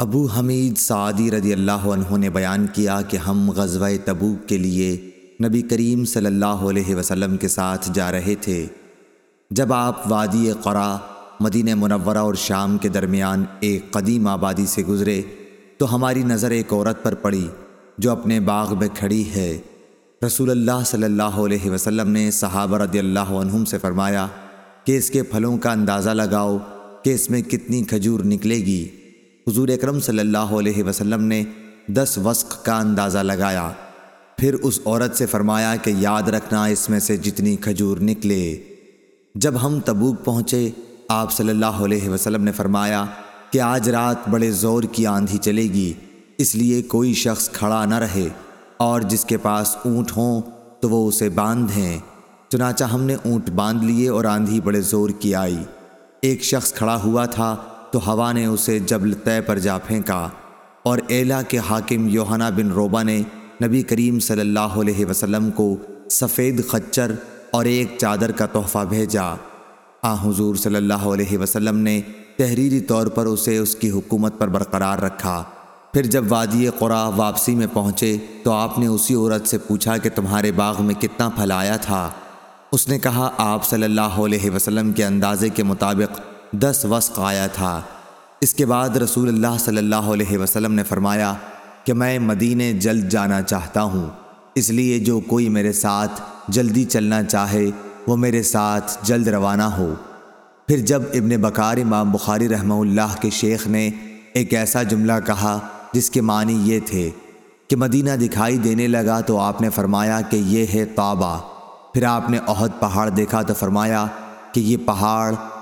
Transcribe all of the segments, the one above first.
ابو حمید Saadi رضی اللہ عنہ نے بیان کیا کہ ہم غزوہ تبوک کے لیے نبی کریم صلی اللہ علیہ وسلم کے ساتھ جا رہے تھے۔ جب آپ وادی قرا، مدینہ منورہ اور شام کے درمیان ایک قدیم آبادی سے گزرے، تو ہماری نظر ایک عورت پر پڑی جو اپنے باغ میں کھڑی ہے۔ رسول اللہ صلی اللہ علیہ وسلم نے صحابہ رضی اللہ عنہم سے فرمایا کہ اس کے پھلوں کا اندازہ لگاؤ کہ اس میں کتنی کھجور نکلے گی۔ حضور اکرم صلی اللہ علیہ وسلم نے دس وسق کا اندازہ لگایا۔ پھر اس عورت سے فرمایا کہ یاد رکھنا اس میں سے جتنی کھجور نکلے۔ جب ہم تبوک پہنچے، آپ صلی اللہ علیہ وسلم نے فرمایا کہ آج رات بڑے زور کی آندھی چلے گی، اس لیے کوئی شخص کھڑا نہ رہے اور جس کے پاس اونٹ ہوں تو وہ اسے باندھیں۔ چنانچہ ہم نے اونٹ باندھ لیے اور آندھی بڑے زور کی آئی۔ ایک شخص کھڑا ہوا تھا تو ہوا نے اسے جبل طے پر جا پھینکا اور ایلا کے حاکم یوہنا بن روبا نے نبی کریم صلی اللہ علیہ وسلم کو سفید خچر اور ایک چادر کا تحفہ بھیجا۔ آ، حضور صلی اللہ علیہ وسلم نے تحریری طور پر اسے اس کی حکومت پر برقرار رکھا۔ پھر جب وادی قرا واپسی میں پہنچے تو آپ نے اسی دس وسق آیا تھا۔ اس کے بعد رسول اللہ صلی اللہ علیہ وسلم نے فرمایا کہ میں مدینے جلد جانا چاہتا ہوں، اس لیے جو کوئی میرے ساتھ جلدی چلنا چاہے، وہ میرے ساتھ جلد روانہ ہو۔ پھر جب ابن بکار امام بخاری رحمہ اللہ کے شیخ نے ایک ایسا جملہ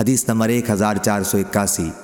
نجار کا خاندان پھر بنو عبد الاشحل